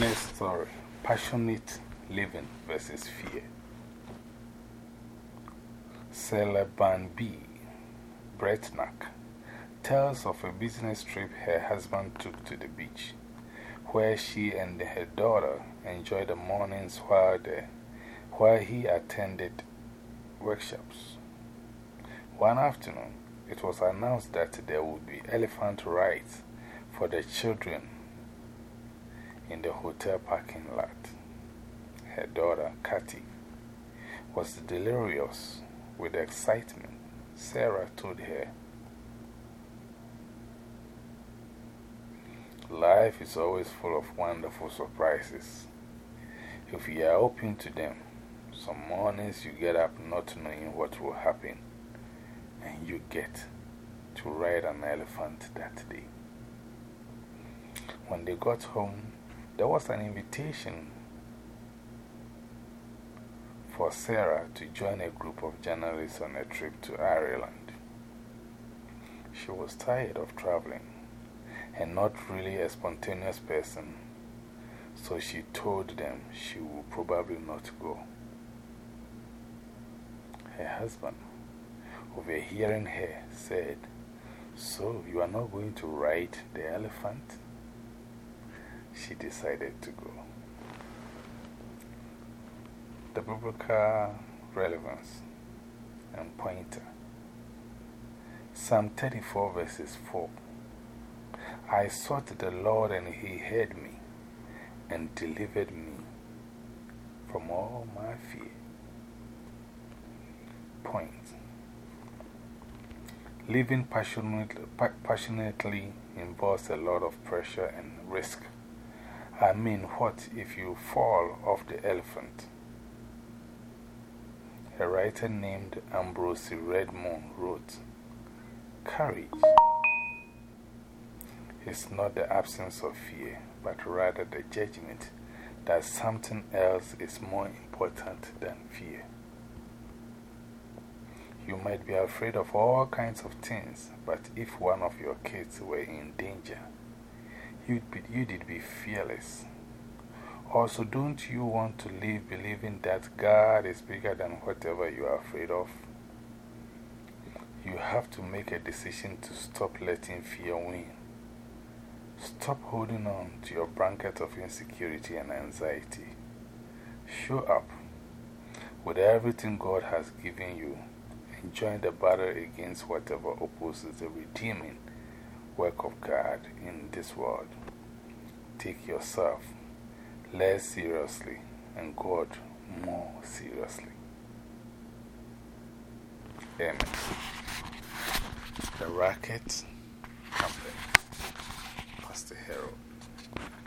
Next story Passionate Living versus Fear. Sarah Ban Breathnach tells of a business trip her husband took to the beach, where she and her daughter enjoyed the mornings while, the, while he attended workshops. One afternoon, it was announced that there would be elephant rides for the children in the hotel parking lot. Her daughter, Kathy, was delirious with excitement. Sarah told her, Life is always full of wonderful surprises. If you are open to them, some mornings you get up not knowing what will happen, and you get to ride an elephant that day. When they got home, there was an invitation for Sarah to join a group of journalists on a trip to Ireland. She was tired of traveling and not really a spontaneous person, so she told them she would probably not go. Her husband, overhearing her, said, So you are not going to ride the elephant? She decided to go. The biblical relevance and pointer. Psalm 34 verses 4. I sought the Lord and he heard me and delivered me from all my fear. Point. Living passionately, passionately involves a lot of pressure and risk. I mean, what if you fall off the elephant? A writer named Ambrose Redmoon wrote, Courage is not the absence of fear, but rather the judgment that something else is more important than fear. You might be afraid of all kinds of things, but if one of your kids were in danger, you'd, be, you'd be fearless. Also, don't you want to live believing that God is bigger than whatever you are afraid of? You have to make a decision to stop letting fear win. Stop holding on to your blanket of insecurity and anxiety. Show up with everything God has given you and join the battle against whatever opposes the redeeming work of God in this world. Take yourself less seriously and God more seriously. Amen. The Racket Company, Pastor Harold.